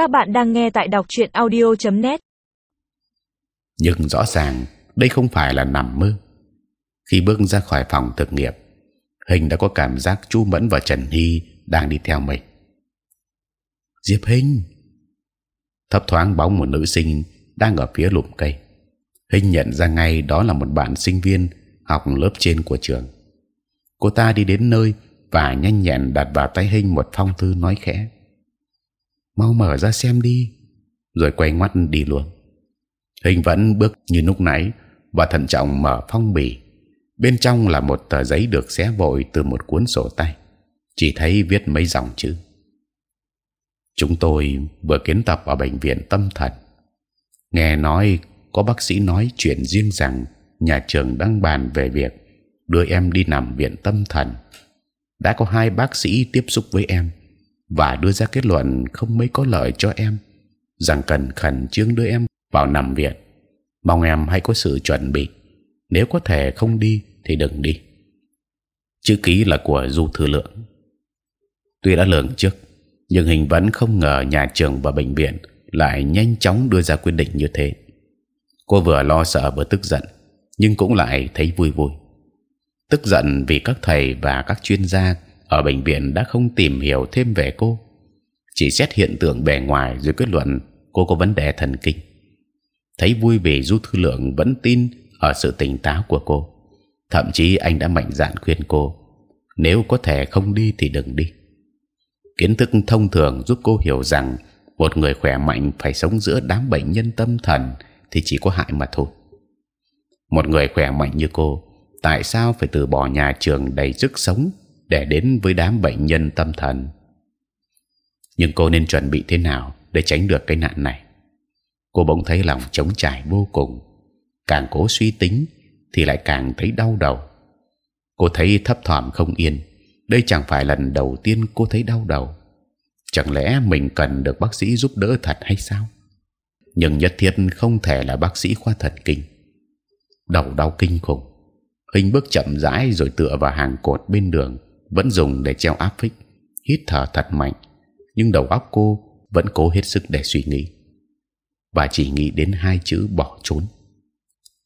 Các bạn đang nghe tại đọc truyện audio.net. Nhưng rõ ràng đây không phải là nằm mơ. Khi bước ra khỏi phòng thực nghiệm, Hình đã có cảm giác Chu Mẫn và Trần Hy đang đi theo mình. Diệp Hình thấp thoáng bóng một nữ sinh đang ở phía lùm cây. Hình nhận ra ngay đó là một bạn sinh viên học lớp trên của trường. Cô ta đi đến nơi và nhanh nhẹn đặt vào tay Hình một phong thư nói khẽ: mau mở ra xem đi, rồi quay ngoắt đi luôn. Hình vẫn bước như lúc nãy và thận trọng mở phong bì. Bên trong là một tờ giấy được xé vội từ một cuốn sổ tay, chỉ thấy viết mấy dòng chữ. Chúng tôi vừa kiến tập ở bệnh viện tâm thần. Nghe nói có bác sĩ nói chuyện riêng rằng nhà trường đang bàn về việc đưa em đi nằm viện tâm thần. đã có hai bác sĩ tiếp xúc với em và đưa ra kết luận không mấy có lợi cho em, rằng cần khẩn trương đưa em vào nằm viện. Mong em hãy có sự chuẩn bị. Nếu có thể không đi thì đừng đi. Chữ ký là của Du Thư Lượng. Tuy đã lường trước, nhưng hình vẫn không ngờ nhà trường và bệnh viện lại nhanh chóng đưa ra quyết định như thế. Cô vừa lo sợ vừa tức giận, nhưng cũng lại thấy vui vui. Tức giận vì các thầy và các chuyên gia ở bệnh viện đã không tìm hiểu thêm về cô, chỉ xét hiện tượng bề ngoài rồi kết luận cô có vấn đề thần kinh. Thấy vui vì Du Thư Lượng vẫn tin ở sự tỉnh táo của cô, thậm chí anh đã mạnh dạn khuyên cô nếu có thể không đi thì đừng đi. Kiến thức thông thường giúp cô hiểu rằng một người khỏe mạnh phải sống giữa đám bệnh nhân tâm thần thì chỉ có hại mà thôi. Một người khỏe mạnh như cô, tại sao phải từ bỏ nhà trường đầy sức sống để đến với đám bệnh nhân tâm thần. Nhưng cô nên chuẩn bị thế nào để tránh được cái nạn này? Cô bỗng thấy lòng trống trải vô cùng. Càng cố suy tính thì lại càng thấy đau đầu. Cô thấy thấp thỏm không yên. Đây chẳng phải lần đầu tiên cô thấy đau đầu. Chẳng lẽ mình cần được bác sĩ giúp đỡ thật hay sao? Nhưng nhất thiết không thể là bác sĩ khoa thần kinh. Đầu đau kinh khủng. Hình bước chậm rãi rồi tựa vào hàng cột bên đường vẫn dùng để treo áp phích, hít thở thật mạnh, nhưng đầu óc cô vẫn cố hết sức để suy nghĩ và chỉ nghĩ đến hai chữ bỏ trốn,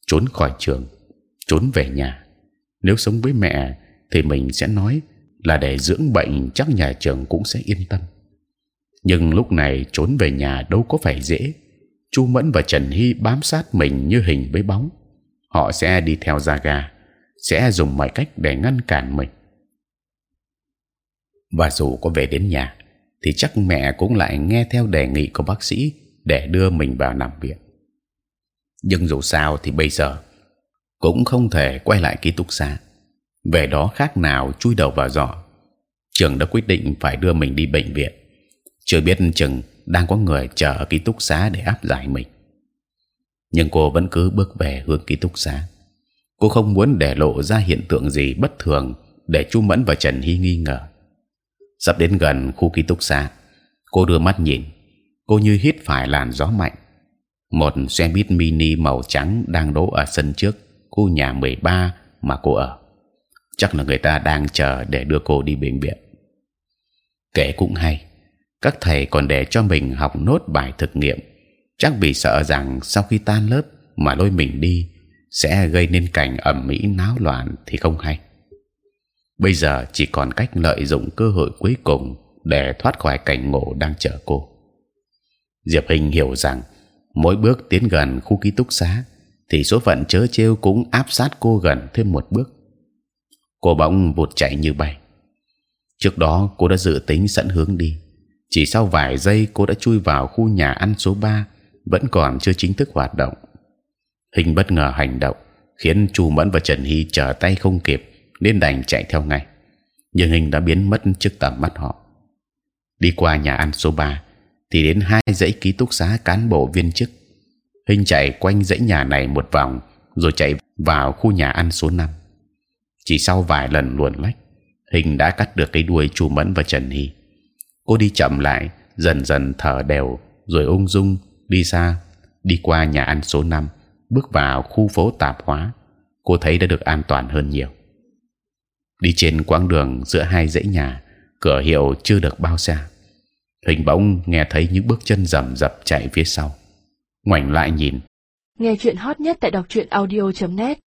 trốn khỏi trường, trốn về nhà. Nếu sống với mẹ thì mình sẽ nói là để dưỡng bệnh chắc nhà trường cũng sẽ yên tâm. Nhưng lúc này trốn về nhà đâu có phải dễ. Chu Mẫn và Trần Hy bám sát mình như hình với bóng. Họ sẽ đi theo ra gà sẽ dùng mọi cách để ngăn cản mình và dù có về đến nhà, thì chắc mẹ cũng lại nghe theo đề nghị của bác sĩ để đưa mình vào nằm viện. Nhưng dù sao thì bây giờ cũng không thể quay lại ký túc xá. Về đó khác nào chui đầu vào giỏ. Trường đã quyết định phải đưa mình đi bệnh viện. Chưa biết chừng đang có người chờ ở ký túc xá để áp giải mình. Nhưng cô vẫn cứ bước về hướng ký túc xá. Cô không muốn để lộ ra hiện tượng gì bất thường để Chu Mẫn và Trần Hy nghi ngờ sắp đến gần khu ký túc xá, cô đưa mắt nhìn. Cô như hít phải làn gió mạnh. Một xe buýt mini màu trắng đang đỗ ở sân trước khu nhà 13 mà cô ở. Chắc là người ta đang chờ để đưa cô đi bệnh viện. Kể cũng hay, các thầy còn để cho mình học nốt bài thực nghiệm. Chắc vì sợ rằng sau khi tan lớp mà lôi mình đi, sẽ gây nên cảnh ẩm mỹ náo loạn thì không hay bây giờ chỉ còn cách lợi dụng cơ hội cuối cùng để thoát khỏi cảnh ngộ đang chờ cô. Diệp Hình hiểu rằng mỗi bước tiến gần khu ký túc xá thì số phận chớ trêu cũng áp sát cô gần thêm một bước. Cô bỗng vụt chạy như bay. Trước đó cô đã dự tính sẵn hướng đi. Chỉ sau vài giây cô đã chui vào khu nhà ăn số 3 vẫn còn chưa chính thức hoạt động. Hình bất ngờ hành động khiến Chu Mẫn và Trần Hy trở tay không kịp nên đành chạy theo ngay. Nhưng hình đã biến mất trước tầm mắt họ. Đi qua nhà ăn số 3 thì đến hai dãy ký túc xá cán bộ viên chức. Hình chạy quanh dãy nhà này một vòng rồi chạy vào khu nhà ăn số 5 Chỉ sau vài lần luồn lách, hình đã cắt được cái đuôi chu mẫn và trần hy. Cô đi chậm lại, dần dần thở đều, rồi ung dung đi xa, đi qua nhà ăn số 5 bước vào khu phố tạp hóa. Cô thấy đã được an toàn hơn nhiều đi trên quãng đường giữa hai dãy nhà cửa hiệu chưa được bao xa. Hình bỗng nghe thấy những bước chân rầm rập chạy phía sau, ngoảnh lại nhìn. Nghe chuyện hot nhất tại đọc truyện audio .net.